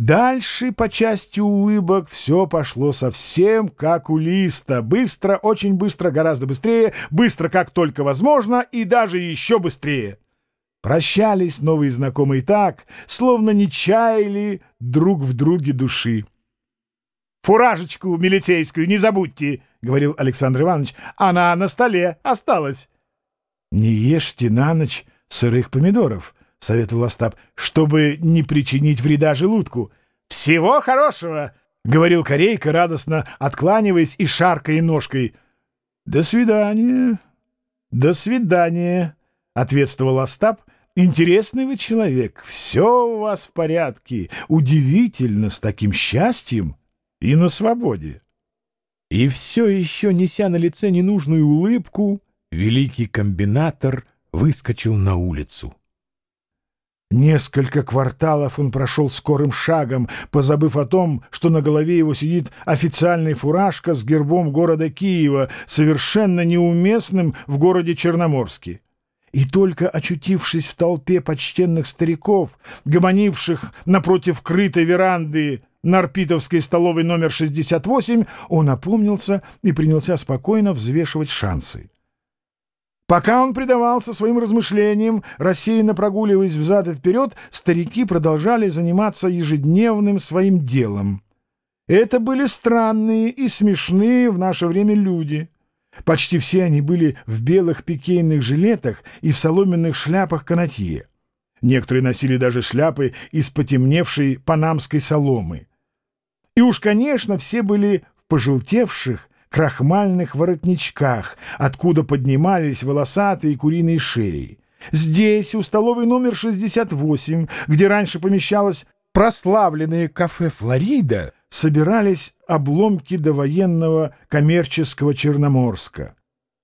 Дальше, по части улыбок, все пошло совсем как у листа. Быстро, очень быстро, гораздо быстрее, быстро, как только возможно, и даже еще быстрее. Прощались новые знакомые так, словно не чаяли друг в друге души. «Фуражечку милицейскую не забудьте», — говорил Александр Иванович. «Она на столе осталась». «Не ешьте на ночь сырых помидоров», —— советовал Остап, — чтобы не причинить вреда желудку. «Всего хорошего!» — говорил Корейка, радостно откланиваясь и шаркая ножкой. «До свидания! До свидания!» — ответствовал Остап. «Интересный вы человек, все у вас в порядке, удивительно с таким счастьем и на свободе». И все еще, неся на лице ненужную улыбку, великий комбинатор выскочил на улицу. Несколько кварталов он прошел скорым шагом, позабыв о том, что на голове его сидит официальная фуражка с гербом города Киева, совершенно неуместным в городе Черноморске. И только очутившись в толпе почтенных стариков, гомонивших напротив крытой веранды Нарпитовской столовой номер 68, он опомнился и принялся спокойно взвешивать шансы. Пока он предавался своим размышлениям, рассеянно прогуливаясь взад и вперед, старики продолжали заниматься ежедневным своим делом. Это были странные и смешные в наше время люди. Почти все они были в белых пикейных жилетах и в соломенных шляпах канатье. Некоторые носили даже шляпы из потемневшей панамской соломы. И уж, конечно, все были в пожелтевших, крахмальных воротничках, откуда поднимались волосатые куриные шеи. Здесь, у столовой номер 68, где раньше помещалось прославленное кафе «Флорида», собирались обломки довоенного коммерческого Черноморска.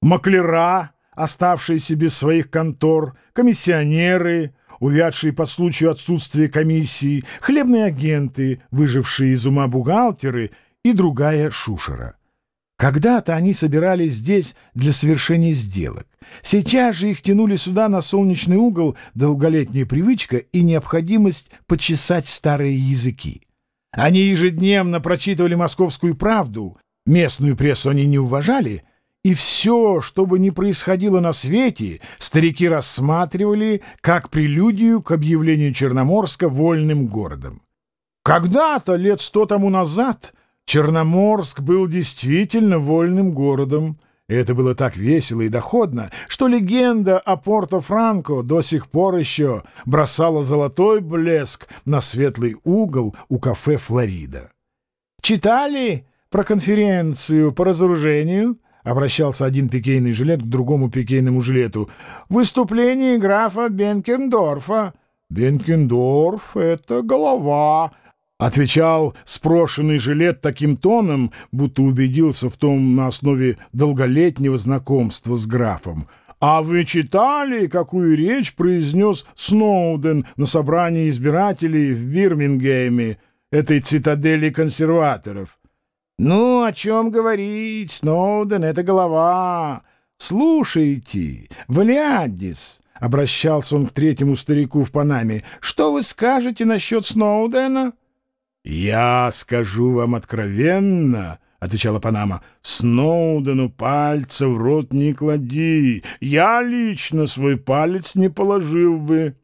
Маклера, оставшиеся без своих контор, комиссионеры, увядшие по случаю отсутствия комиссии, хлебные агенты, выжившие из ума бухгалтеры и другая шушера. Когда-то они собирались здесь для совершения сделок. Сейчас же их тянули сюда на солнечный угол долголетняя привычка и необходимость почесать старые языки. Они ежедневно прочитывали «Московскую правду», местную прессу они не уважали, и все, что бы ни происходило на свете, старики рассматривали как прелюдию к объявлению Черноморска вольным городом. Когда-то, лет сто тому назад, Черноморск был действительно вольным городом. И это было так весело и доходно, что легенда о Порто-Франко до сих пор еще бросала золотой блеск на светлый угол у кафе «Флорида». «Читали про конференцию по разоружению?» — обращался один пикейный жилет к другому пикейному жилету. «Выступление графа Бенкендорфа». «Бенкендорф — это голова», — отвечал спрошенный жилет таким тоном, будто убедился в том на основе долголетнего знакомства с графом. «А вы читали, какую речь произнес Сноуден на собрании избирателей в Бирмингеме, этой цитадели консерваторов?» «Ну, о чем говорить, Сноуден — это голова. Слушайте, Валиаддис...» — обращался он к третьему старику в Панаме. «Что вы скажете насчет Сноудена?» «Я скажу вам откровенно», — отвечала Панама, — «Сноудену пальца в рот не клади. Я лично свой палец не положил бы».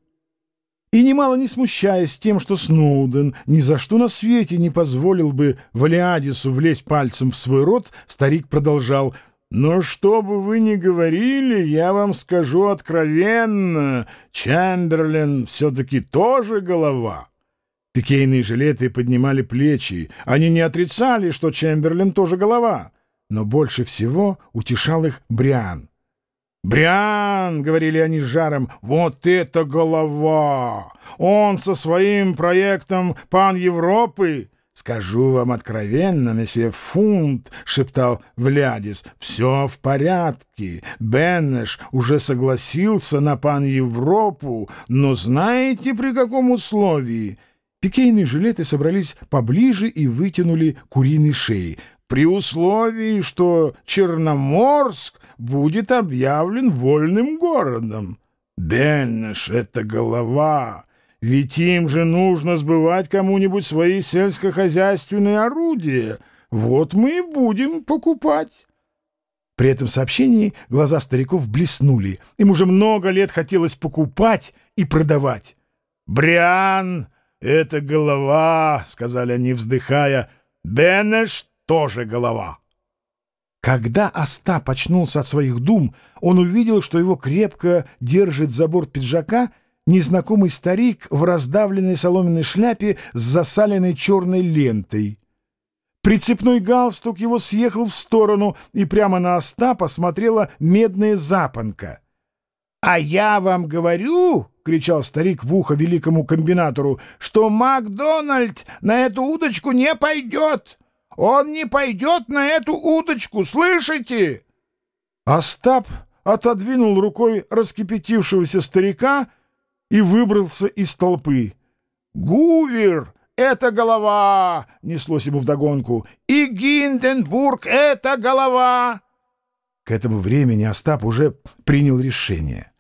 И немало не смущаясь тем, что Сноуден ни за что на свете не позволил бы Валиадису влезть пальцем в свой рот, старик продолжал «Но что бы вы ни говорили, я вам скажу откровенно, Чемберлен все-таки тоже голова». Пикейные жилеты поднимали плечи. Они не отрицали, что Чемберлин тоже голова. Но больше всего утешал их Бриан. «Бриан!» — говорили они с жаром. «Вот это голова! Он со своим проектом «Пан Европы» «Скажу вам откровенно, месье Фунт», — шептал Влядис, — «все в порядке. Беннеш уже согласился на пан Европу, но знаете, при каком условии?» Пикейные жилеты собрались поближе и вытянули куриные шеи, при условии, что Черноморск будет объявлен вольным городом. Беннеш — это голова. ведь им же нужно сбывать кому-нибудь свои сельскохозяйственные орудия. Вот мы и будем покупать». При этом сообщении глаза стариков блеснули. Им уже много лет хотелось покупать и продавать. «Бриан — это голова», — сказали они, вздыхая. «Бенеш — тоже голова». Когда Остап очнулся от своих дум, он увидел, что его крепко держит за борт пиджака незнакомый старик в раздавленной соломенной шляпе с засаленной черной лентой. Прицепной галстук его съехал в сторону, и прямо на Остапа смотрела медная запонка. «А я вам говорю, — кричал старик в ухо великому комбинатору, — что Макдональд на эту удочку не пойдет! Он не пойдет на эту удочку, слышите?» Остап отодвинул рукой раскипятившегося старика и выбрался из толпы. «Гувер!» это голова!» — неслось ему вдогонку. «И Гинденбург — это голова!» К этому времени Остап уже принял решение.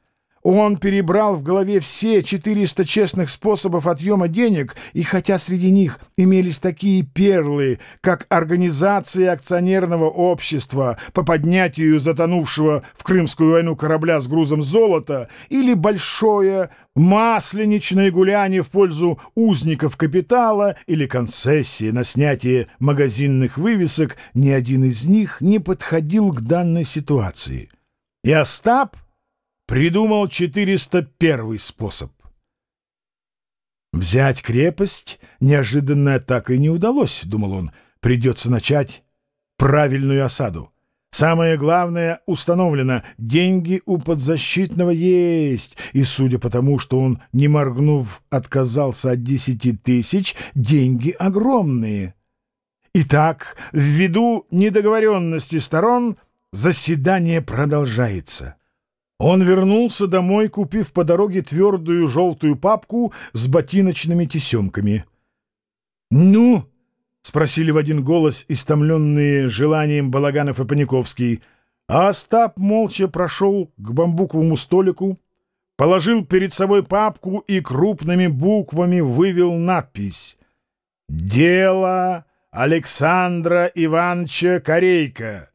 Он перебрал в голове все 400 честных способов отъема денег, и хотя среди них имелись такие перлы, как организация акционерного общества по поднятию затонувшего в Крымскую войну корабля с грузом золота или большое масленичное гуляние в пользу узников капитала или концессии на снятие магазинных вывесок, ни один из них не подходил к данной ситуации. И Остап придумал 401 способ. Взять крепость неожиданно так и не удалось, думал он. Придется начать правильную осаду. Самое главное установлено — деньги у подзащитного есть, и судя по тому, что он, не моргнув, отказался от десяти тысяч, деньги огромные. Итак, ввиду недоговоренности сторон, заседание продолжается. Он вернулся домой, купив по дороге твердую желтую папку с ботиночными тесемками. «Ну?» — спросили в один голос истомленные желанием Балаганов и Паниковский. А Остап молча прошел к бамбуковому столику, положил перед собой папку и крупными буквами вывел надпись «Дело Александра Ивановича Корейка».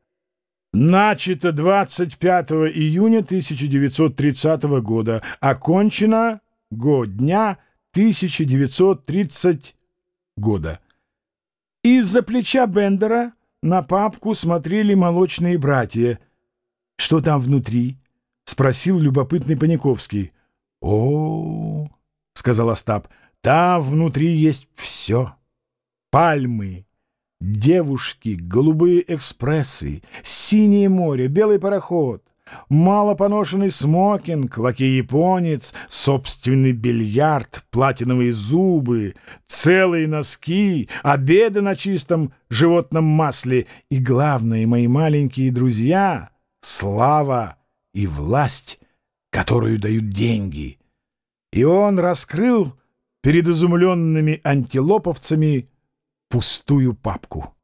Начато 25 июня 1930 года. Окончено год дня 1930 года. Из-за плеча Бендера на папку смотрели молочные братья. «Что там внутри?» — спросил любопытный Паниковский. «О, — сказал Остап, — там внутри есть все. Пальмы, Девушки, голубые экспрессы, синее море, белый пароход, малопоношенный смокинг, лакей-японец, собственный бильярд, платиновые зубы, целые носки, обеды на чистом животном масле и, главное, мои маленькие друзья, слава и власть, которую дают деньги. И он раскрыл перед изумленными антилоповцами пустую папку.